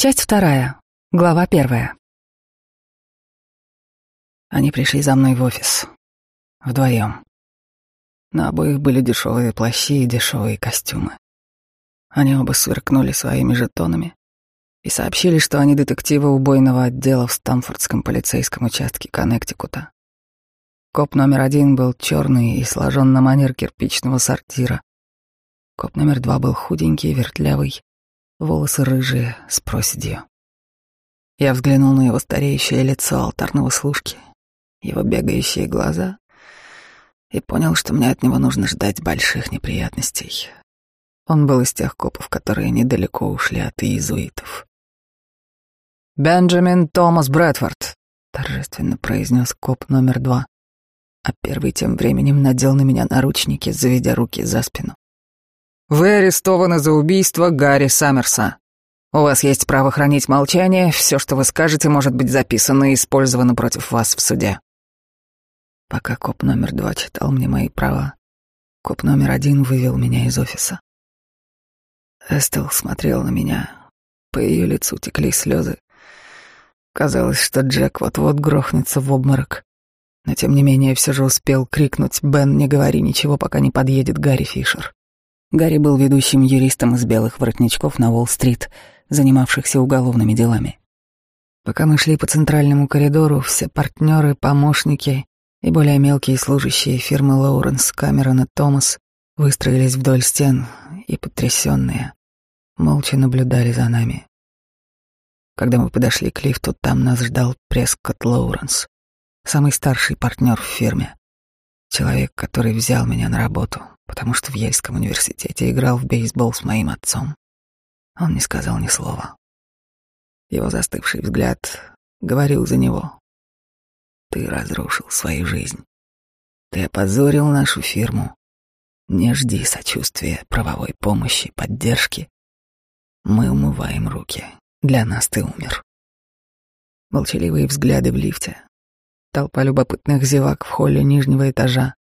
Часть вторая. Глава первая. Они пришли за мной в офис. Вдвоем. На обоих были дешевые плащи и дешевые костюмы. Они оба сверкнули своими жетонами и сообщили, что они детективы убойного отдела в Стамфордском полицейском участке Коннектикута. Коп номер один был черный и сложен на манер кирпичного сортира. Коп номер два был худенький, вертлявый, волосы рыжие, с проседью. Я взглянул на его стареющее лицо алтарного служки, его бегающие глаза и понял, что мне от него нужно ждать больших неприятностей. Он был из тех копов, которые недалеко ушли от иезуитов. «Бенджамин Томас Брэдфорд», — торжественно произнес коп номер два, а первый тем временем надел на меня наручники, заведя руки за спину. «Вы арестованы за убийство Гарри Саммерса. У вас есть право хранить молчание, все, что вы скажете, может быть записано и использовано против вас в суде». Пока коп номер два читал мне мои права, коп номер один вывел меня из офиса. Эстел смотрел на меня. По ее лицу текли слезы. Казалось, что Джек вот-вот грохнется в обморок. Но тем не менее все же успел крикнуть «Бен, не говори ничего, пока не подъедет Гарри Фишер». Гарри был ведущим юристом из белых воротничков на Уолл-стрит, занимавшихся уголовными делами. Пока мы шли по центральному коридору, все партнеры, помощники и более мелкие служащие фирмы Лоуренс, Камерон и Томас выстроились вдоль стен и, потрясенные, молча наблюдали за нами. Когда мы подошли к лифту, там нас ждал Прескотт Лоуренс, самый старший партнер в фирме, человек, который взял меня на работу, потому что в Ельском университете играл в бейсбол с моим отцом. Он не сказал ни слова. Его застывший взгляд говорил за него. Ты разрушил свою жизнь. Ты опозорил нашу фирму. Не жди сочувствия, правовой помощи, поддержки. Мы умываем руки. Для нас ты умер. Молчаливые взгляды в лифте. Толпа любопытных зевак в холле нижнего этажа.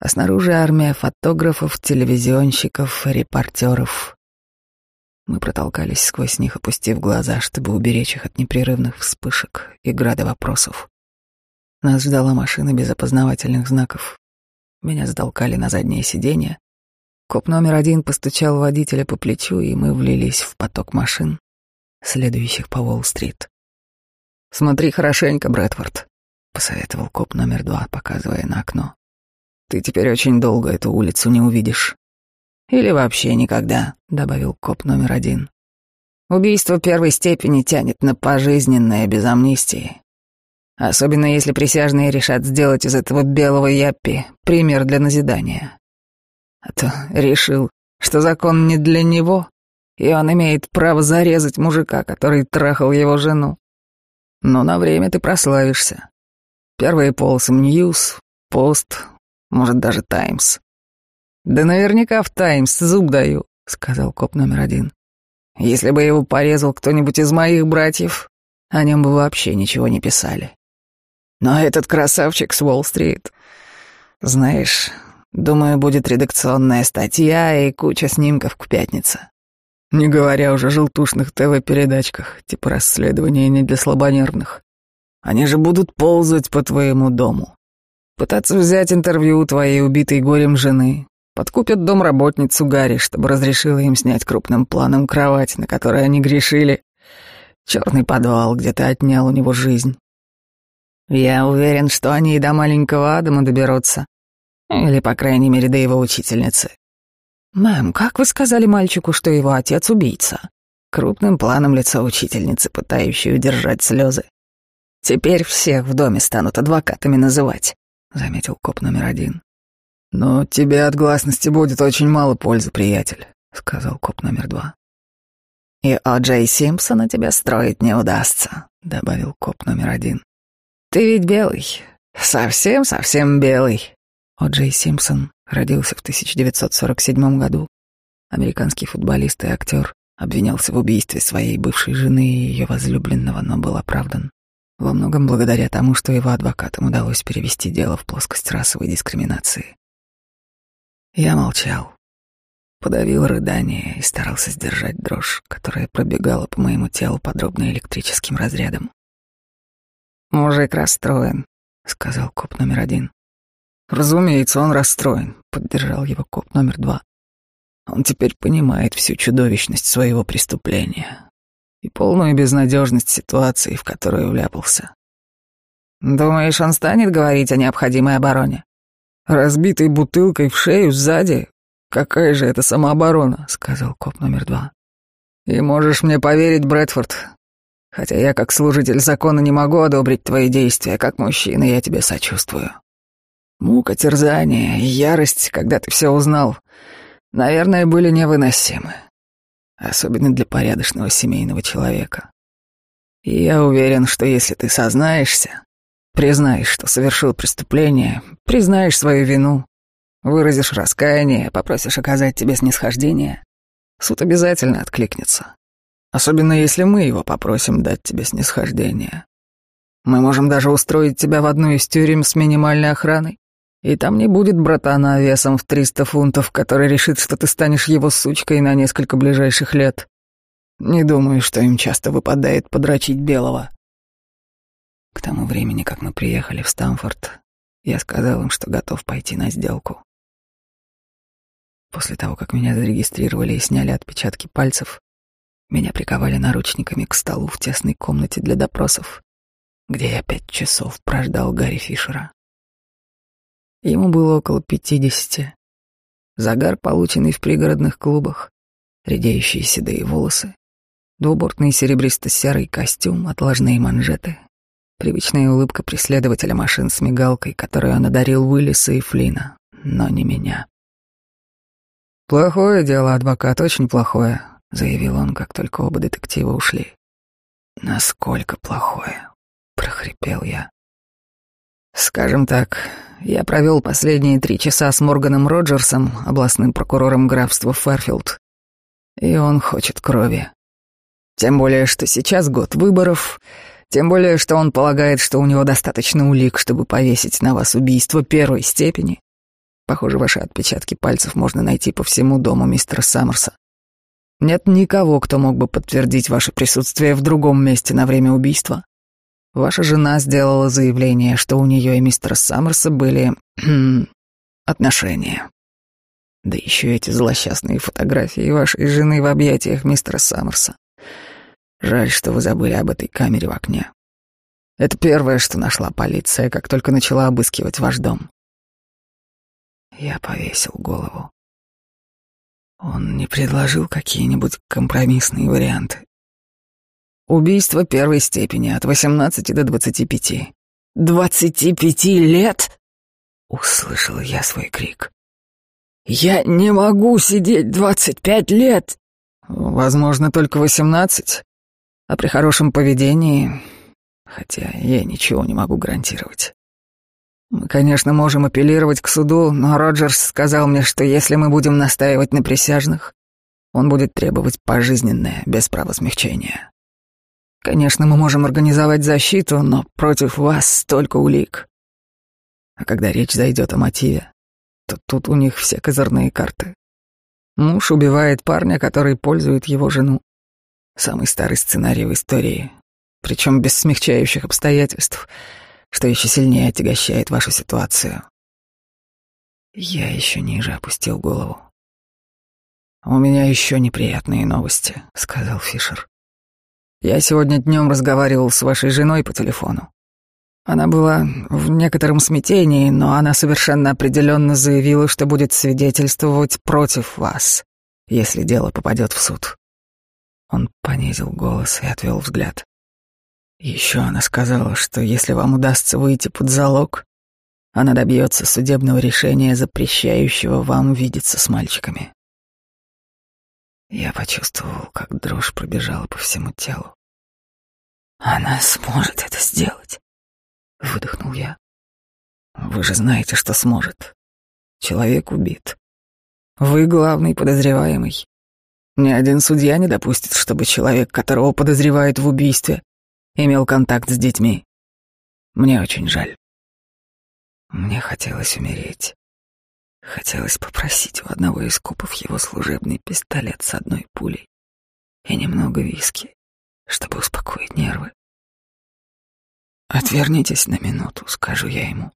А снаружи армия фотографов, телевизионщиков, репортеров. Мы протолкались сквозь них, опустив глаза, чтобы уберечь их от непрерывных вспышек и града вопросов. Нас ждала машина без опознавательных знаков. Меня затолкали на заднее сиденье. Коп номер один постучал водителя по плечу, и мы влились в поток машин, следующих по Уолл-стрит. «Смотри хорошенько, Брэдфорд», — посоветовал коп номер два, показывая на окно. «Ты теперь очень долго эту улицу не увидишь». «Или вообще никогда», — добавил коп номер один. «Убийство первой степени тянет на пожизненное без амнистии. Особенно если присяжные решат сделать из этого белого яппи пример для назидания. А то решил, что закон не для него, и он имеет право зарезать мужика, который трахал его жену. Но на время ты прославишься. Первые полосы Ньюс, Пост, может даже Таймс. Да наверняка в Таймс зуб даю, сказал коп номер один. Если бы его порезал кто-нибудь из моих братьев, о нем бы вообще ничего не писали. Но этот красавчик с Уолл-стрит... Знаешь, думаю, будет редакционная статья и куча снимков к пятнице. Не говоря уже о желтушных ТВ-передачках, типа расследования не для слабонервных. Они же будут ползать по твоему дому. Пытаться взять интервью у твоей убитой горем жены. Подкупят домработницу Гарри, чтобы разрешила им снять крупным планом кровать, на которой они грешили. Черный подвал, где ты отнял у него жизнь. Я уверен, что они и до маленького Адама доберутся. Или, по крайней мере, до его учительницы. «Мэм, как вы сказали мальчику, что его отец убийца?» Крупным планом лицо учительницы, пытающей удержать слезы. «Теперь всех в доме станут адвокатами называть», — заметил коп номер один. «Но тебе от гласности будет очень мало пользы, приятель», — сказал коп номер два. «И О. Джей Симпсона тебя строить не удастся», — добавил коп номер один. Ты ведь белый. Совсем-совсем белый. О. Джей Симпсон родился в 1947 году. Американский футболист и актер обвинялся в убийстве своей бывшей жены и ее возлюбленного, но был оправдан. Во многом благодаря тому, что его адвокатам удалось перевести дело в плоскость расовой дискриминации. Я молчал. подавил рыдание и старался сдержать дрожь, которая пробегала по моему телу подробно электрическим разрядом. «Мужик расстроен», — сказал коп номер один. «Разумеется, он расстроен», — поддержал его коп номер два. «Он теперь понимает всю чудовищность своего преступления и полную безнадежность ситуации, в которую вляпался. Думаешь, он станет говорить о необходимой обороне? Разбитой бутылкой в шею сзади? Какая же это самооборона, сказал коп номер два. И можешь мне поверить, Брэдфорд, хотя я как служитель закона не могу одобрить твои действия, как мужчина я тебе сочувствую. Мука, терзание ярость, когда ты все узнал, наверное, были невыносимы особенно для порядочного семейного человека. И я уверен, что если ты сознаешься, признаешь, что совершил преступление, признаешь свою вину, выразишь раскаяние, попросишь оказать тебе снисхождение, суд обязательно откликнется. Особенно если мы его попросим дать тебе снисхождение. Мы можем даже устроить тебя в одну из тюрем с минимальной охраной. И там не будет братана весом в триста фунтов, который решит, что ты станешь его сучкой на несколько ближайших лет. Не думаю, что им часто выпадает подрочить белого. К тому времени, как мы приехали в Стамфорд, я сказал им, что готов пойти на сделку. После того, как меня зарегистрировали и сняли отпечатки пальцев, меня приковали наручниками к столу в тесной комнате для допросов, где я пять часов прождал Гарри Фишера. Ему было около пятидесяти. Загар, полученный в пригородных клубах, редеющие седые волосы, двубортный серебристо-серый костюм, отложные манжеты, привычная улыбка преследователя машин с мигалкой, которую он одарил Уиллиса и Флина, но не меня. «Плохое дело, адвокат, очень плохое», — заявил он, как только оба детектива ушли. «Насколько плохое?» — прохрипел я. «Скажем так, я провел последние три часа с Морганом Роджерсом, областным прокурором графства Фэрфилд. И он хочет крови. Тем более, что сейчас год выборов, тем более, что он полагает, что у него достаточно улик, чтобы повесить на вас убийство первой степени. Похоже, ваши отпечатки пальцев можно найти по всему дому мистера Саммерса. Нет никого, кто мог бы подтвердить ваше присутствие в другом месте на время убийства. Ваша жена сделала заявление, что у нее и мистера Саммерса были отношения. Да еще эти злосчастные фотографии вашей жены в объятиях мистера Саммерса. Жаль, что вы забыли об этой камере в окне. Это первое, что нашла полиция, как только начала обыскивать ваш дом. Я повесил голову. Он не предложил какие-нибудь компромиссные варианты. Убийство первой степени от 18 до 25. 25 лет? Услышал я свой крик. Я не могу сидеть 25 лет. Возможно, только 18. А при хорошем поведении, хотя я ничего не могу гарантировать. Мы, конечно, можем апеллировать к суду, но Роджерс сказал мне, что если мы будем настаивать на присяжных, он будет требовать пожизненное, без права смягчения. Конечно, мы можем организовать защиту, но против вас столько улик. А когда речь зайдет о мотиве, то тут у них все козырные карты. Муж убивает парня, который пользует его жену. Самый старый сценарий в истории, причем без смягчающих обстоятельств, что еще сильнее отягощает вашу ситуацию. Я еще ниже опустил голову. «У меня еще неприятные новости», — сказал Фишер. Я сегодня днем разговаривал с вашей женой по телефону. Она была в некотором смятении, но она совершенно определенно заявила, что будет свидетельствовать против вас, если дело попадет в суд. Он понизил голос и отвел взгляд. Еще она сказала, что если вам удастся выйти под залог, она добьется судебного решения, запрещающего вам видеться с мальчиками. Я почувствовал, как дрожь пробежала по всему телу. «Она сможет это сделать», — выдохнул я. «Вы же знаете, что сможет. Человек убит. Вы главный подозреваемый. Ни один судья не допустит, чтобы человек, которого подозревают в убийстве, имел контакт с детьми. Мне очень жаль. Мне хотелось умереть. Хотелось попросить у одного из копов его служебный пистолет с одной пулей и немного виски, чтобы успокоить нервы. «Отвернитесь на минуту», — скажу я ему,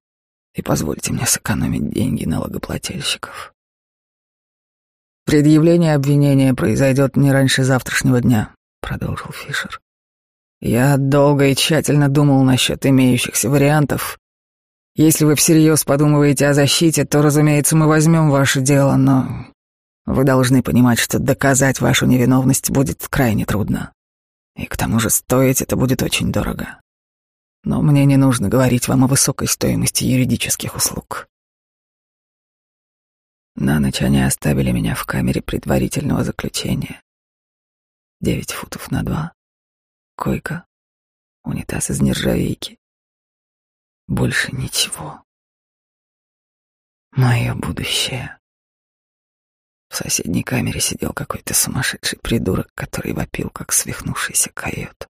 «и позвольте мне сэкономить деньги налогоплательщиков». «Предъявление обвинения произойдет не раньше завтрашнего дня», — продолжил Фишер. «Я долго и тщательно думал насчет имеющихся вариантов. Если вы всерьез подумываете о защите, то, разумеется, мы возьмем ваше дело, но вы должны понимать, что доказать вашу невиновность будет крайне трудно. И к тому же стоить это будет очень дорого. Но мне не нужно говорить вам о высокой стоимости юридических услуг. На ночь они оставили меня в камере предварительного заключения. Девять футов на два. Койка. Унитаз из нержавейки. Больше ничего. Мое будущее. В соседней камере сидел какой-то сумасшедший придурок, который вопил, как свихнувшийся койот.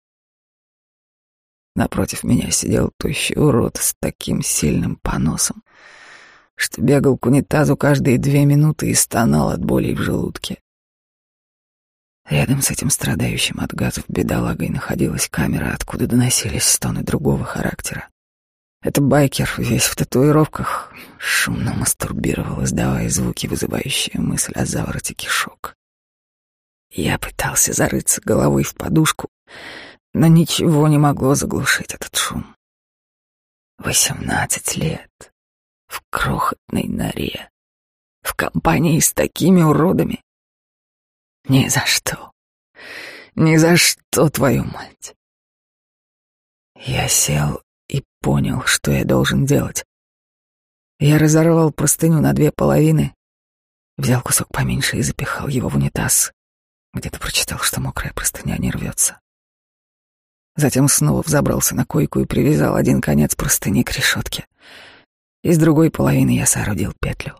Напротив меня сидел тощий урод с таким сильным поносом, что бегал к унитазу каждые две минуты и стонал от боли в желудке. Рядом с этим страдающим от газов бедолагой находилась камера, откуда доносились стоны другого характера. Это байкер, весь в татуировках, шумно мастурбировал, издавая звуки, вызывающие мысль о завороте кишок. Я пытался зарыться головой в подушку, но ничего не могло заглушить этот шум. Восемнадцать лет в крохотной норе, в компании с такими уродами. Ни за что. Ни за что, твою мать. Я сел и понял, что я должен делать. Я разорвал простыню на две половины, взял кусок поменьше и запихал его в унитаз. Где-то прочитал, что мокрая простыня не рвется. Затем снова взобрался на койку и привязал один конец простыни к решетке. Из другой половины я соорудил петлю.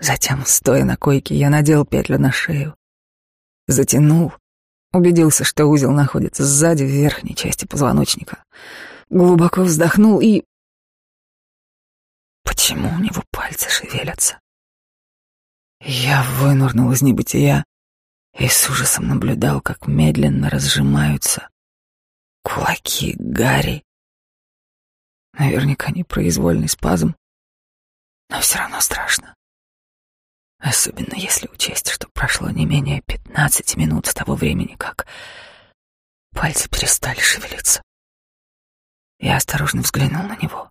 Затем, стоя на койке, я надел петлю на шею. Затянул, убедился, что узел находится сзади в верхней части позвоночника — глубоко вздохнул и... Почему у него пальцы шевелятся? Я вынурнул из небытия и с ужасом наблюдал, как медленно разжимаются кулаки Гарри. Наверняка непроизвольный спазм, но все равно страшно. Особенно если учесть, что прошло не менее пятнадцати минут с того времени, как пальцы перестали шевелиться. Я осторожно взглянул на него.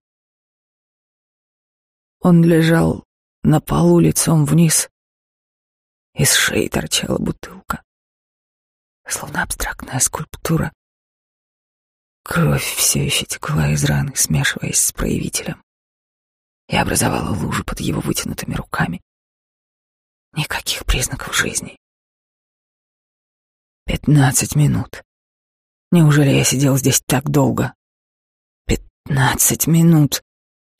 Он лежал на полу лицом вниз. Из шеи торчала бутылка, словно абстрактная скульптура. Кровь все еще текла из раны, смешиваясь с проявителем, и образовала лужу под его вытянутыми руками. Никаких признаков жизни. Пятнадцать минут. Неужели я сидел здесь так долго? Пятнадцать минут.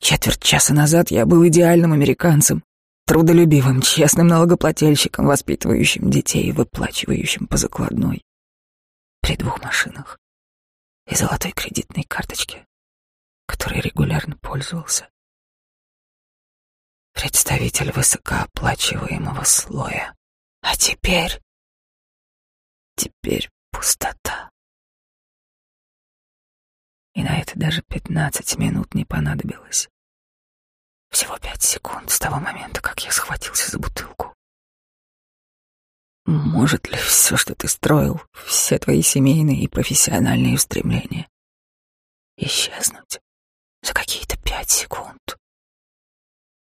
Четверть часа назад я был идеальным американцем, трудолюбивым, честным налогоплательщиком, воспитывающим детей и выплачивающим по закладной. При двух машинах и золотой кредитной карточке, которой регулярно пользовался. Представитель высокооплачиваемого слоя. А теперь... Теперь пустота и на это даже пятнадцать минут не понадобилось. Всего пять секунд с того момента, как я схватился за бутылку. Может ли все, что ты строил, все твои семейные и профессиональные устремления, исчезнуть за какие-то пять секунд?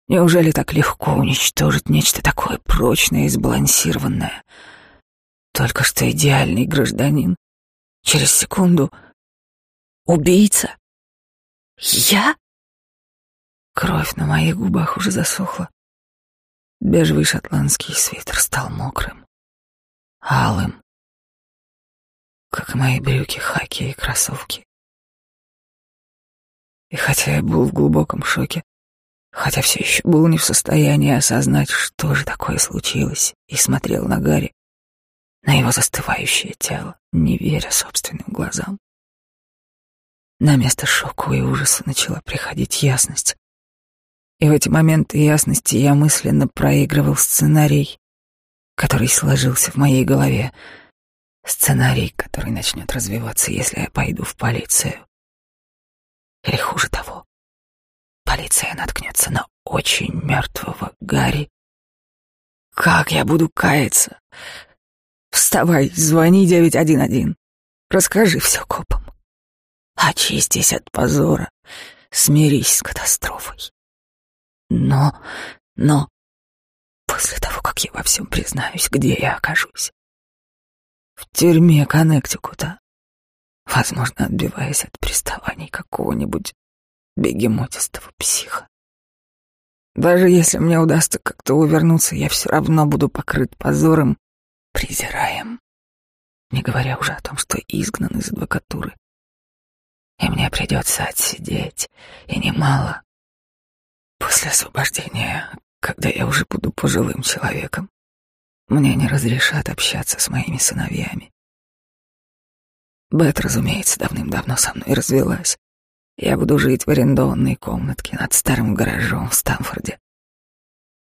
Неужели так легко уничтожить нечто такое прочное и сбалансированное? Только что идеальный гражданин через секунду — Убийца? Я? Кровь на моих губах уже засохла. Бежевый шотландский свитер стал мокрым, алым, как мои брюки, хаки и кроссовки. И хотя я был в глубоком шоке, хотя все еще был не в состоянии осознать, что же такое случилось, и смотрел на Гарри, на его застывающее тело, не веря собственным глазам. На место шока и ужаса начала приходить ясность. И в эти моменты ясности я мысленно проигрывал сценарий, который сложился в моей голове. Сценарий, который начнет развиваться, если я пойду в полицию. Или хуже того, полиция наткнется на очень мертвого Гарри. Как я буду каяться? Вставай, звони 911. Расскажи все копам. Очистись от позора. Смирись с катастрофой. Но, но, после того, как я во всем признаюсь, где я окажусь? В тюрьме Коннектикута, возможно, отбиваясь от приставаний какого-нибудь бегемотистого психа. Даже если мне удастся как-то увернуться, я все равно буду покрыт позором, презираем, не говоря уже о том, что изгнан из адвокатуры. И мне придется отсидеть, и немало. После освобождения, когда я уже буду пожилым человеком, мне не разрешат общаться с моими сыновьями. Бет, разумеется, давным-давно со мной развелась. Я буду жить в арендованной комнатке над старым гаражом в Стамфорде.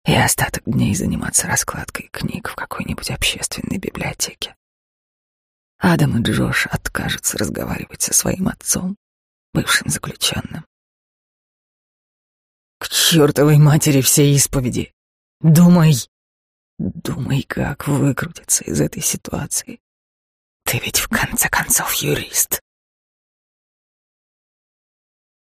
И остаток дней заниматься раскладкой книг в какой-нибудь общественной библиотеке. Адам и Джош откажутся разговаривать со своим отцом, бывшим заключенным. К чертовой матери все исповеди. Думай, думай, как выкрутиться из этой ситуации. Ты ведь в конце концов юрист.